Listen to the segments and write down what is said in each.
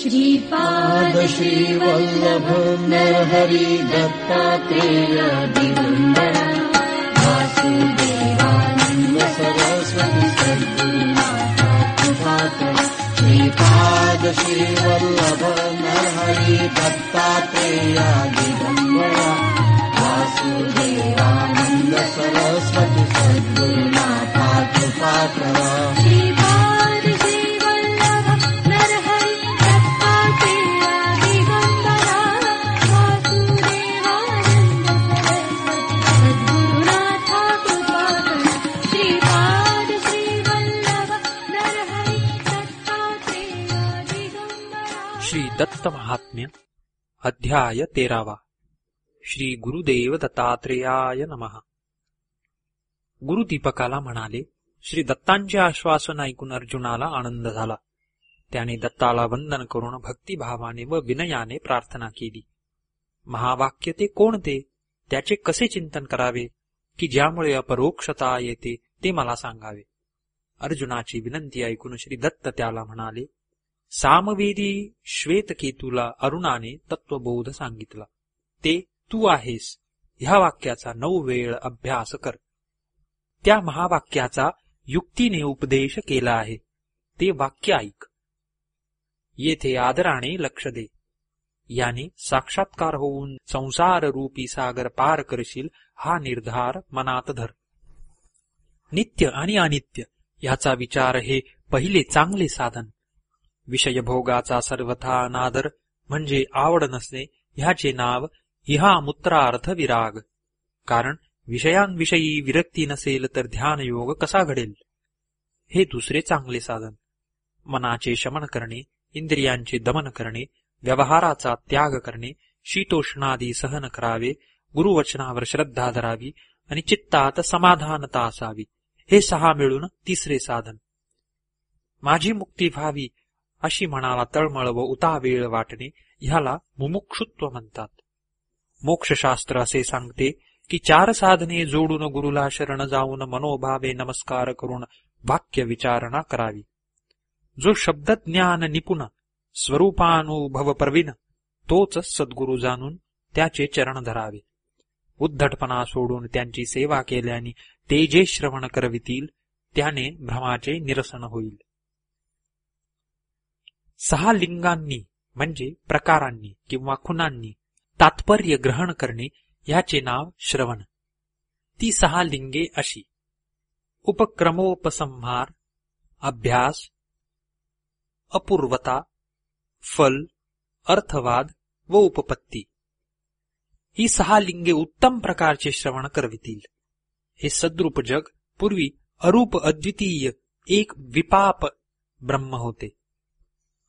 श्रीपाद श्रीवल्लभ नरहरि दत्तात्रेय दिगम्बर वासुदेवानन्द सरस्वती सद्गुरुनाथ कृपाकर श्रीपाद श्रीवल्लभ नरहरि दत्तात्रेय दिगम्बर वासुदेवानन्द सरस्वती सद्गुरुनाथ कृपाकर महात्म्य अध्याय तेरावा. श्री गुरुदेव दत्तात्रेयाय नमः. गुरु दीपकाला म्हणाले श्री दत्तांचे आश्वासन ऐकून अर्जुनाला आनंद झाला. त्याने दत्ताला वंदन करून भक्तिभावाने व विनयाने प्रार्थना केली. महावाक्य ते कोणते त्याचे कसे चिंतन करावे? की ज्यामुळे अपरोक्षता येते ते मला सांगावे. अर्जुनाची विनंती ऐकून श्री दत्त त्याला म्हणाले सामवेदी श्वेतकेतूला अरुणाने तत्वबोध सांगितला. ते तू आहेस. ह्या वाक्याचा नऊ वेळ अभ्यास कर. त्या महावाक्याचा युक्तीने उपदेश केला आहे. ते वाक्य ऐक. येथे आदराने लक्ष दे. याने साक्षात्कार होऊन संसार रूपी सागर पार करशील हा निर्धार मनात धर. नित्य आणि अनित्य याचा विचार हे पहिले चांगले साधन. विषयभोगाचा सर्वथा अनादर म्हणजे आवड नसणे ह्याचे नाव इहा मूत्रार्थ विराग कारण विषयांविषयी विरक्ती नसेल तर ध्यानयोग कसा घडेल? हे दुसरे चांगले साधन. मनाचे शमन करणे इंद्रियांचे दमन करणे व्यवहाराचा त्याग करणे शीतोष्णादी सहन करावे गुरुवचनावर श्रद्धा धरावी आणि चित्तात समाधानता असावी. हे सहा मिळून तिसरे साधन. माझी मुक्ती व्हावी अशी मनाला तळमळ व उतावेळ वाटणे ह्याला मुमुक्षुत्व म्हणतात. मोक्षशास्त्र असे सांगते की चार साधने जोडून गुरुला शरण जाऊन मनोभावे नमस्कार करून वाक्य विचारणा करावी. जो शब्दज्ञान निपुण स्वरूपानुभव प्रवीण तोच सद्गुरु जाणून त्याचे चरण धरावे. उद्धटपणा सोडून त्यांची सेवा केल्याने ते जे श्रवण करवितील त्याने भ्रमाचे निरसन होईल. सहा लिंगांनी म्हणजे प्रकारांनी किंवा खुणांनी तात्पर्य ग्रहण करणे ह्याचे नाव श्रवण. ती सहा लिंगे अशी. उपक्रमोपसंहार अभ्यास अपूर्वता फल अर्थवाद व उपपत्ती. ही सहा लिंगे उत्तम प्रकारचे श्रवण करवितील. हे सद्रूप जग पूर्वी अरूप अद्वितीय एक विपाप ब्रह्म होते.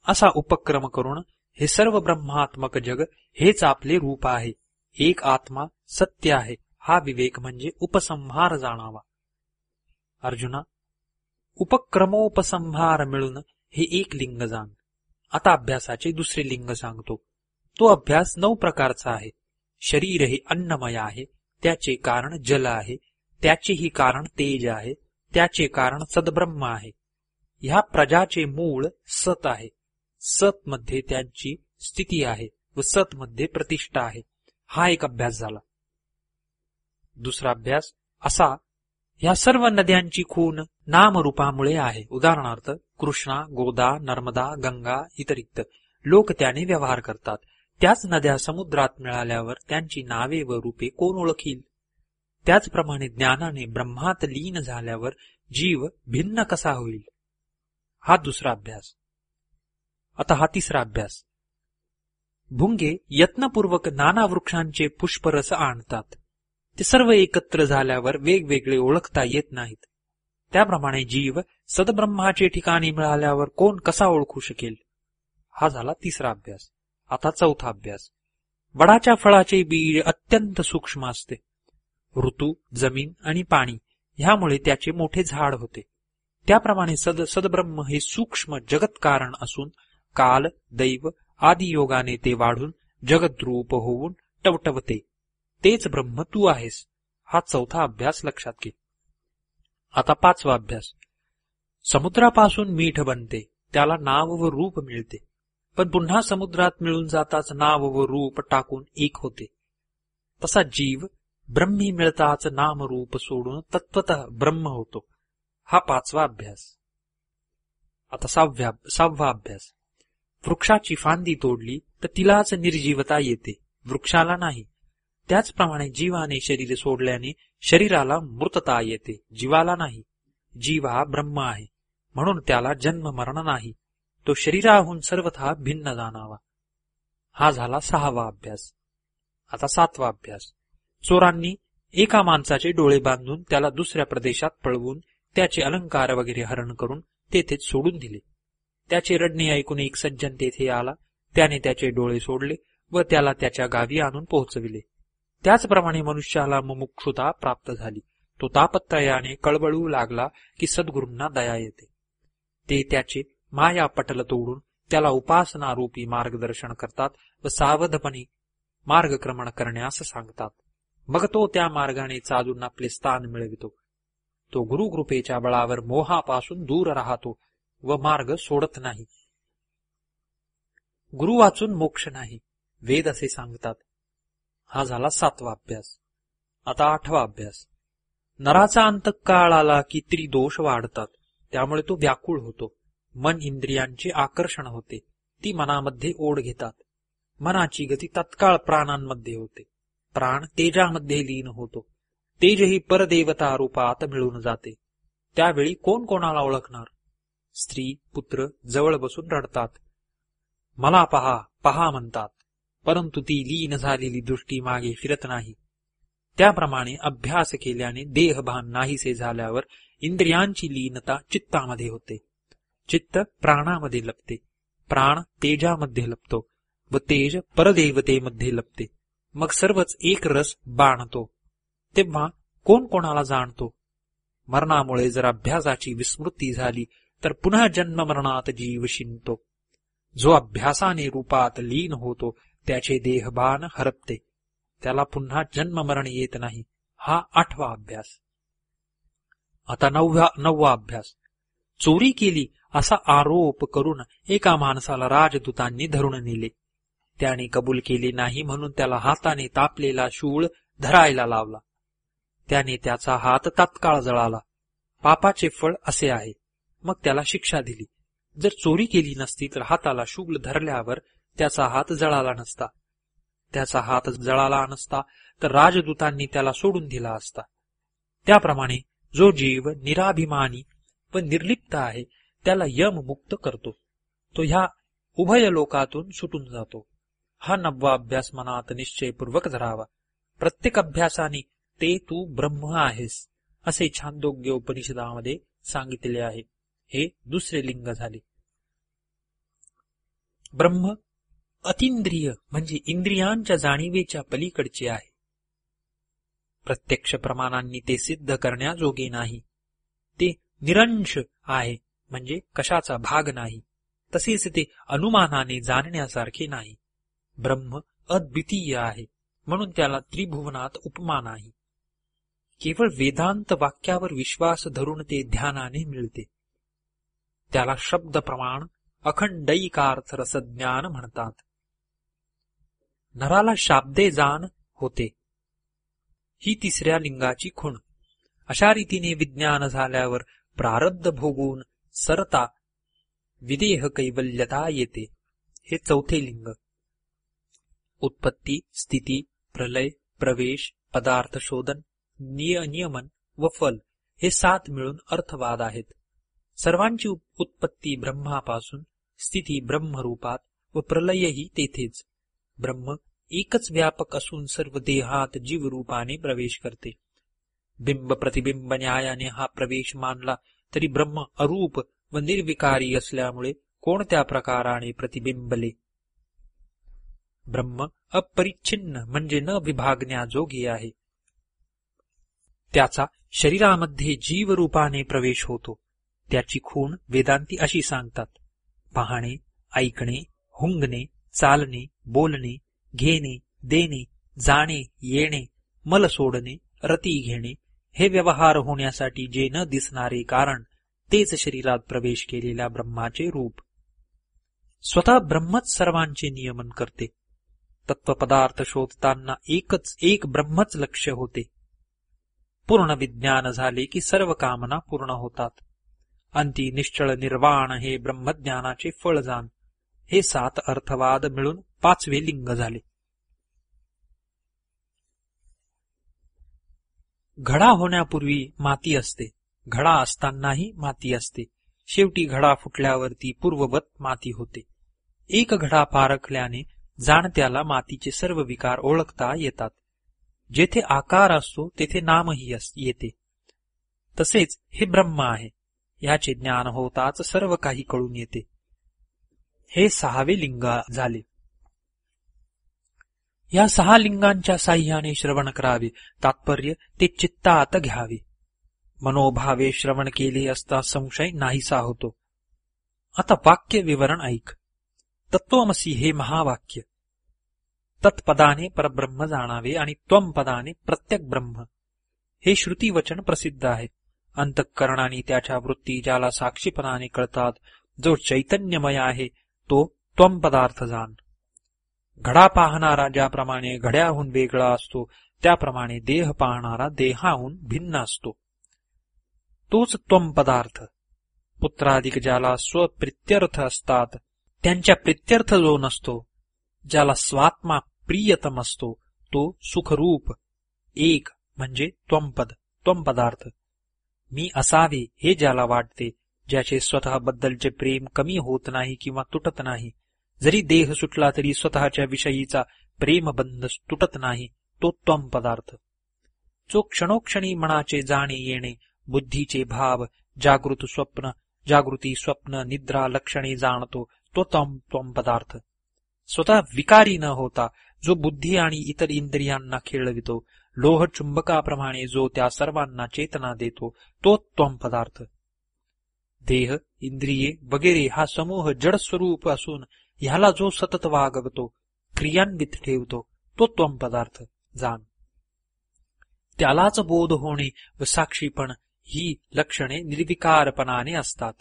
असा उपक्रम करून हे सर्व ब्रह्मात्मक जग हेच आपले रूप आहे. एक आत्मा सत्य आहे. हा विवेक म्हणजे उपसंहार जाणावा. अर्जुना उपक्रमोपसंहार मिळून हे एक लिंग जाण. आता अभ्यासाचे दुसरे लिंग सांगतो. तो अभ्यास नऊ प्रकारचा आहे. शरीर हे अन्नमय आहे. त्याचे कारण जल आहे. त्याचेही कारण तेज आहे. त्याचे कारण सद्ब्रह्म आहे. ह्या प्रजाचे मूळ सत आहे. सत मध्ये त्यांची स्थिती आहे व सत मध्ये प्रतिष्ठा आहे. हा एक अभ्यास झाला. दुसरा अभ्यास असा या सर्व नद्यांची खून नामरूपामुळे आहे. उदाहरणार्थ कृष्णा गोदा नर्मदा गंगा इतरिक्त. लोक त्याने व्यवहार करतात. त्याच नद्या समुद्रात मिळाल्यावर त्यांची नावे व रूपे कोण ओळखील? त्याचप्रमाणे ज्ञानाने ब्रह्मात लीन झाल्यावर जीव भिन्न कसा होईल? हा दुसरा अभ्यास. आता हा तिसरा अभ्यास. भुंगे यत्नपूर्वक नाना वृक्षांचे पुष्परस आणतात. ते सर्व एकत्र झाल्यावर वेगवेगळे ओळखता येत नाहीत. त्याप्रमाणे जीव सदब्रह्माचे ठिकाणी मिळाल्यावर कोण कसा ओळखू शकेल? हा झाला तिसरा अभ्यास. आता चौथा अभ्यास. वडाच्या फळाचे बीज अत्यंत सूक्ष्म असते. ऋतू जमीन आणि पाणी ह्यामुळे त्याचे मोठे झाड होते. त्याप्रमाणे सद सदब्रह्म हे सूक्ष्म जगत कारण असून काल दैव आदी योगाने ते वाढून जगद्रूप होऊन टवटवते. तेच ब्रह्म तू आहेस हा चौथा अभ्यास लक्षात घे. आता पाचवा अभ्यास. समुद्रापासून मीठ बनते त्याला नाव व रूप मिळते. पण पुन्हा समुद्रात मिळून जाताच नाव व रूप टाकून एक होते. तसा जीव ब्रह्मी मिळताच नाम रूप सोडून तत्वत ब्रह्म होतो. हा पाचवा अभ्यास. आता सहाव्या सहावा अभ्यास. वृक्षाची फांदी तोडली तर तिलाच निर्जीवता येते. वृक्षाला नाही. त्याचप्रमाणे जीवाने शरीर सोडल्याने शरीराला मृतता येते. जीवाला नाही. जीव हा ब्रह्म आहे. म्हणून त्याला जन्म मरण नाही. तो शरीराहून सर्वथा भिन्न जाणावा. हा झाला सहावा अभ्यास. आता सातवा अभ्यास. चोरांनी एका माणसाचे डोळे बांधून त्याला दुसऱ्या प्रदेशात पळवून त्याचे अलंकार वगैरे हरण करून तेथेच सोडून दिले. त्याचे रडणे ऐकून एक सज्जन तेथे आला. त्याने त्याचे डोळे सोडले व त्याला त्याच्या गावी आणून पोहोचविले. त्याचप्रमाणे मनुष्याला मुमुक्षुता प्राप्त झाली. तो तापत्रयाने कळबळू लागला की सद्गुरूंना दया येते. ते त्याचे माया पटल तोडून त्याला उपासनारूपी मार्गदर्शन करतात व सावधपणे मार्गक्रमण करण्यास सांगतात. मग तो त्या मार्गाने चालून आपले स्थान मिळवितो. तो गुरुकृपेच्या बळावर मोहापासून दूर राहतो व मार्ग सोडत नाही. गुरु वाचून मोक्ष नाही वेद असे सांगतात. हा झाला सातवा अभ्यास. आता आठवा अभ्यास. नराचा अंतकाळ आला की त्रिदोष वाढतात त्यामुळे तो व्याकुळ होतो. मन इंद्रियांचे आकर्षण होते ती मनामध्ये ओढ घेतात. मनाची गती तत्काळ प्राणांमध्ये होते. प्राण तेजामध्ये लीन होतो. तेज ही परदेवता रूपात मिळून जाते. त्यावेळी कोण कोणाला ओळखणार? स्त्री पुत्र जवळ बसून रडतात. मला पहा पहा म्हणतात. परंतु ती लीन झालेली दृष्टी मागे फिरत नाही. त्याप्रमाणे अभ्यास केल्याने देहभान नाहीसे झाल्यावर इंद्रियांची लीनता चित्तामध्ये होते. चित्त प्राणामध्ये लपते. प्राण तेजामध्ये लपतो व तेज परदेवतेमध्ये लपते. मग सर्वच एक रस बाणतो. तेव्हा कोण कोणाला जाणतो? मरणामुळे जर अभ्यासाची विस्मृती झाली तर पुन्हा जन्म मरणात जीव शिंतो जो अभ्यासाने रूपात लीन होतो त्याचे देहभान हरपते। त्याला पुन्हा जन्म मरण येत नाही हा आठवा अभ्यास। आता नववा नववा अभ्यास। चोरी केली असा आरोप करून एका माणसाला राजदूतांनी धरून नेले। त्याने कबूल केले नाही म्हणून त्याला हाताने तापलेला शूळ धरायला लावला। त्याने त्याचा हात तात्काळ जळाला। पापाचे फळ असे आहे। मग त्याला शिक्षा दिली. जर चोरी केली नसती तर हाताला शूळ धरल्यावर त्याचा हात जळाला नसता. त्याचा हात जळाला नसता तर राजदूतांनी त्याला सोडून दिला असता. त्याप्रमाणे जो जीव निराभिमानी व निर्लिप्त आहे त्याला यम मुक्त करतो. तो ह्या उभय लोकातून सुटून जातो. हा नववा अभ्यास मनात निश्चयपूर्वक धरावा. प्रत्येक अभ्यासाने ते तू ब्रह्म आहेस असे छांदोग्य उपनिषदामध्ये सांगितले आहे. हे दुसरे लिंग झाले. ब्रह्म अतिंद्रिय म्हणजे इंद्रियांच्या जाणीवेच्या पलीकडचे आहे. प्रत्यक्ष प्रमाणांनी ते सिद्ध करण्याजोगे नाही. ते निरंश आहे म्हणजे कशाचा भाग नाही. तसेच ते अनुमानाने जाणण्यासारखे नाही. ब्रह्म अद्वितीय आहे म्हणून त्याला त्रिभुवनात उपमा नाही. केवळ वेदांत वाक्यावर विश्वास धरून ते ध्यानाने मिळते. त्याला शब्द प्रमाण अखंडैकार्थ रसज्ञान म्हणतात. नराला शाब्दे जाण होते. ही तिसऱ्या लिंगाची खूण. अशा रीतीने विज्ञान झाल्यावर प्रारब्ध भोगून सरता विदेह कैवल्यता येते. हे चौथे लिंग. उत्पत्ती स्थिती प्रलय प्रवेश पदार्थ शोधन नियनियमन व फल हे सात मिळून अर्थवाद आहेत. सर्वांची उत्पत्ती ब्रह्मापासून स्थिती ब्रह्मरूपात व प्रलयही तेथेच. ब्रह्म एकच व्यापक असून सर्व देहात जीवरूपाने प्रवेश करते. बिंब प्रतिबिंब न्यायाने हा प्रवेश मानला तरी ब्रह्म अरूप व निर्विकारी असल्यामुळे कोणत्या प्रकाराने प्रतिबिंबले? ब्रह्म अपरिच्छिन्न म्हणजे न विभागण्याजोगी आहे. त्याचा शरीरामध्ये जीवरूपाने प्रवेश होतो. त्याची खूण वेदांती अशी सांगतात. पाहणे ऐकणे हुंगणे चालणे बोलणे घेणे देणे जाणे येणे मल सोडणे रती घेणे हे व्यवहार होण्यासाठी जे न दिसणारे कारण तेच शरीरात प्रवेश केलेल्या ब्रह्माचे रूप. स्वतः ब्रह्मच सर्वांचे नियमन करते. तत्वपदार्थ शोधताना एकच एक ब्रह्मच लक्ष्य होते. पूर्ण विज्ञान झाले की सर्व कामना पूर्ण होतात. अंती निश्चळ निर्वाण हे ब्रह्मज्ञानाचे फळजान हे सात अर्थवाद मिळून पाचवे लिंग झाले. घडा होण्यापूर्वी माती असते. घडा असतानाही माती असते. शेवटी घडा फुटल्यावरती पूर्ववत माती होते. एक घडा पारखल्याने जाणत्याला मातीचे सर्व विकार ओळखता येतात. जेथे आकार असतो तेथे नामही येते. तसेच हे ब्रह्म आहे. याचे ज्ञान होताच सर्व काही कळून येते. हे सहावे लिंग झाले. या सहा लिंगांच्या साह्याने श्रवण करावे. तात्पर्य ते चित्तात घ्यावे. मनोभावे श्रवण केले असता संशय नाहीसा होतो. आता वाक्य विवरण ऐक. तत्वमसी हे महावाक्य. तत्पदाने परब्रह्म जाणावे आणि त्वम पदाने प्रत्येक ब्रह्म. हे श्रुतीवचन प्रसिद्ध आहे. अंतःकरणाने त्याच्या वृत्ती ज्याला साक्षीपणाने कळतात जो चैतन्यमय आहे तो त्वम पदार्थ जाण घडा पाहणारा ज्याप्रमाणे घड्याहून वेगळा असतो त्याप्रमाणे देह पाहणारा देहाहून भिन्न असतो. तोच त्वम पदार्थ. पुत्राधिक ज्याला स्वप्रित्यर्थ असतात त्यांच्या प्रित्यर्थ जो नसतो ज्याला स्वात्मा प्रियतम असतो तो सुखरूप एक म्हणजे त्वंपद त्वम पदार्थ. मी असावे हे ज्याला वाटते ज्याचे स्वतःबद्दलचे प्रेम कमी होत नाही किंवा तुटत नाही. जरी देह सुटला तरी स्वतःच्या विषयीचा प्रेमबंध तुटत नाही तो त्वम पदार्थ. जो क्षणोक्षणी मनाचे जाणे येणे बुद्धीचे भाव जागृत स्वप्न जागृती स्वप्न निद्रा लक्षणे जाणतो तो तम त्वम पदार्थ. स्वतः विकारी न होता जो बुद्धी आणि इतर इंद्रियांना खेळवितो लोह चुंबकाप्रमाणे जो त्या सर्वांना चेतना देतो तो त्वम पदार्थ. देह इंद्रिये वगैरे हा समूह जड स्वरूप असून ह्याला जो सतत वागवतो क्रियान्वित ठेवतो तो त्वम पदार्थ जाण त्यालाच बोध होणे व साक्षीपण ही लक्षणे निर्विकारपणाने असतात.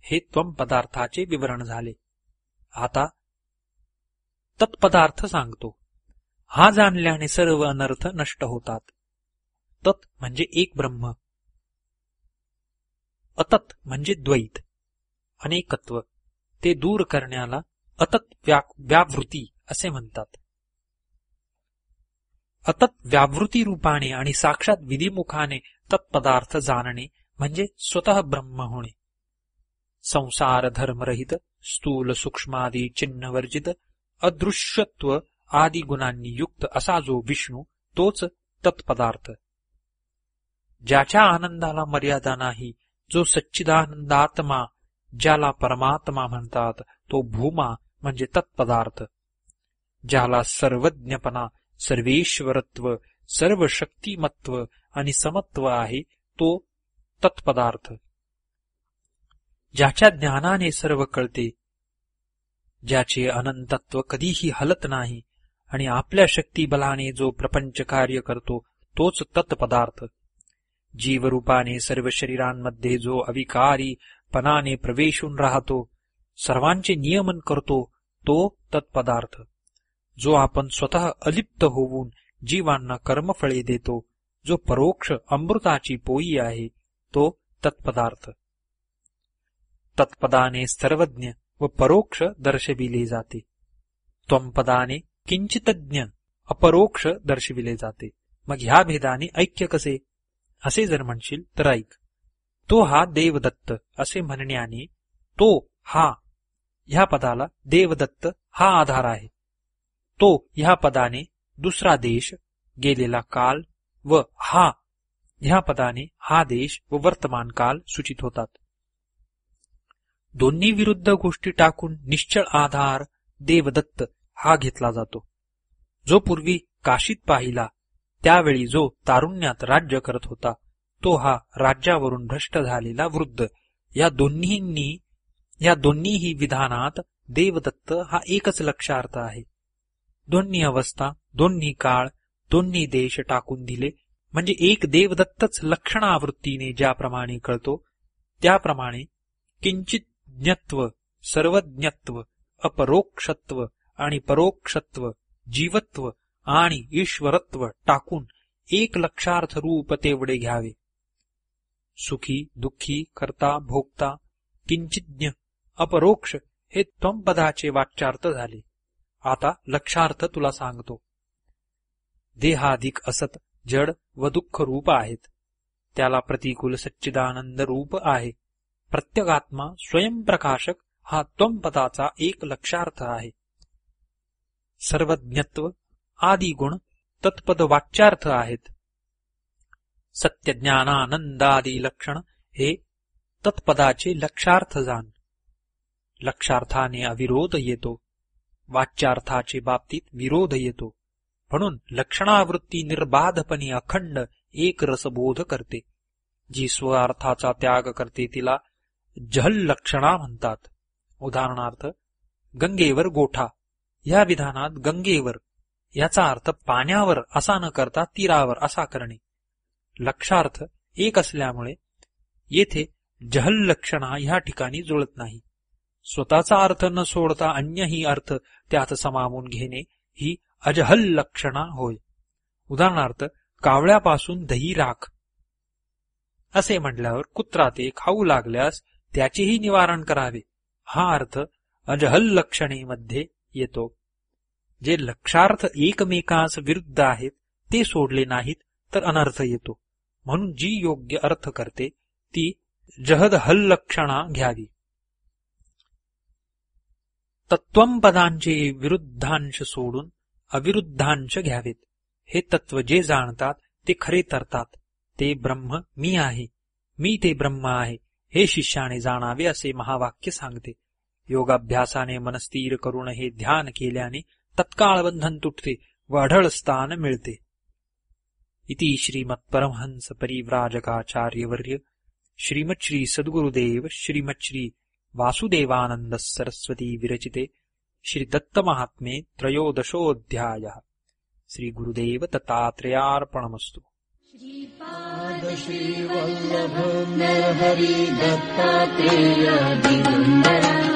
हे त्वम पदार्थाचे विवरण झाले. आता तत्पदार्थ सांगतो. हा जाणल्याने सर्व अनर्थ नष्ट होतात. तत् म्हणजे एक ब्रह्म. अतत म्हणजे द्वैत. अनेकत्व. ते दूर करण्याला अतत व्यावृती असे म्हणतात. अतत व्यावृती रूपाने आणि साक्षात विधिमुखाने तत्पदार्थ जाणणे म्हणजे स्वतः ब्रह्म होणे. संसार धर्मरहित स्थूल सूक्ष्मादी चिन्हवर्जित अदृश्यत्व आदी गुणांनी युक्त असा जो विष्णू तोच तत्पदार्थ. ज्याच्या आनंदाला मर्यादा नाही जो सच्चिदानंदात्मा ज्याला परमात्मा म्हणतात तो भूमा म्हणजे तत्पदार्थ. ज्याला सर्वज्ञपणा सर्वेश्वरत्व सर्व शक्तिमत्व आणि समत्व आहे तो तत्पदार्थ. ज्याच्या ज्ञानाने सर्व कळते ज्याचे अनंतत्व कधीही हलत नाही आणि आपल्या शक्तीबलाने जो प्रपंच कार्य करतो तोच तत्पदार्थ. जीवरूपाने सर्व शरीरांमध्ये जो अविकारी पणाने प्रवेशून राहतो सर्वांचे नियमन करतो तो तत्पदार्थ. जो आपण स्वतः अलिप्त होऊन जीवांना कर्मफळे देतो जो परोक्ष अमृताची पोई आहे तो तत्पदार्थ. तत्पदाने सर्वज्ञ व परोक्ष दर्शविले जाते. त्वंपदाने किंचितज्ञ अपरोक्ष दर्शविले जाते. मग ह्या भेदाने ऐक्य कसे? असे जर म्हणशील तर ऐक. तो हा देवदत्त असे म्हणण्याने तो हा ह्या पदाला देवदत्त हा आधार आहे. तो ह्या पदाने दुसरा देश गेलेला काल व हा ह्या पदाने हा देश व वर्तमान काल सूचित होतात. दोन्ही विरुद्ध गोष्टी टाकून निश्चळ आधार देवदत्त हा घेतला जातो. जो पूर्वी काशीत पाहिला त्यावेळी जो तारुण्यात राज्य करत होता तो हा राज्यावरून भ्रष्ट झालेला वृद्ध. या दोन्हींनी या दोन्हीही विधानात देवदत्त हा एकच लक्षार्थ आहे. दोन्ही अवस्था दोन्ही काळ दोन्ही देश टाकून दिले. म्हणजे एक देवदत्तच लक्षणावृत्तीने ज्याप्रमाणे कळतो त्याप्रमाणे किंचित ज्ञत्व सर्वज्ञत्व अपरोक्षत्व आणि परोक्षत्व जीवत्व आणि ईश्वरत्व टाकून एक लक्षार्थ रूप तेवढे घ्यावे. सुखी दुःखी करता भोगता किंचिज्ञ अपरोक्ष हे त्वंपदाचे वाच्यार्थ झाले. आता लक्षार्थ तुला सांगतो. देहाधिक असत जड व दुःख रूप आहेत. त्याला प्रतिकूल सच्चिदानंद रूप आहे. प्रत्यगात्मा स्वयंप्रकाशक हा त्वंपदाचा एक लक्षार्थ आहे. सर्वज्ञत्व आदी गुण तत्पद वाच्यार्थ आहेत. सत्यज्ञानानंदादी लक्षण हे तत्पदाचे लक्षार्थ जाण. लक्षार्थाने अविरोध येतो. वाच्यार्थाचे बाबतीत विरोध येतो. म्हणून लक्षणावृत्ती निर्बाधपणे अखंड एक रसबोध करते. जी स्वार्थाचा त्याग करते तिला जहल लक्षणा म्हणतात. उदाहरणार्थ गंगेवर गोठा. या विधानात गंगेवर याचा अर्थ पाण्यावर असा न करता तीरावर असा करणे. लक्षार्थ एक असल्यामुळे येथे जहल लक्षणा ह्या ठिकाणी जुळत नाही. स्वतःचा अर्थ न सोडता अन्यही अर्थ त्यात समावून घेणे ही अजहल लक्षणा होय. उदाहरणार्थ कावळ्यापासून दही राख. असे म्हटल्यावर कुत्रा ते खाऊ लागल्यास त्याचेही निवारण करावे. हा अर्थ अजहल लक्षणेमध्ये येतो. जे लक्षार्थ एकमेकांस विरुद्ध आहेत ते सोडले नाहीत तर अनर्थ येतो. म्हणून जी योग्य अर्थ करते ती जहद हल्लक्षणा घ्यावी. तत्वपदांचे विरुद्धांश सोडून अविरुद्धांश घ्यावेत. हे तत्व जे जाणतात ते खरे तरतात. ते ब्रह्म मी आहे. मी ते ब्रह्म आहे. हे शिष्याने जाणावे असे महावाक्य सांगते. योगाभ्यासाने मनस्थिर करून हे ध्यान केल्याने तत्काळ बंधन तुटते व अढळ स्थान मिळते. इति श्रीमत्परमहंस परिव्राजकाचार्यवर्य श्रीमत् श्री सद्गुरुदेव श्रीमत् श्री वासुदेवानंद सरस्वती विरचिते श्री दत्त महात्मे त्रयोदशोऽध्यायः. श्री गुरुदेव दत्तात्रेयार्पणमस्तु श्रीवल्लभ दत्तात्रेय दिगम्बर।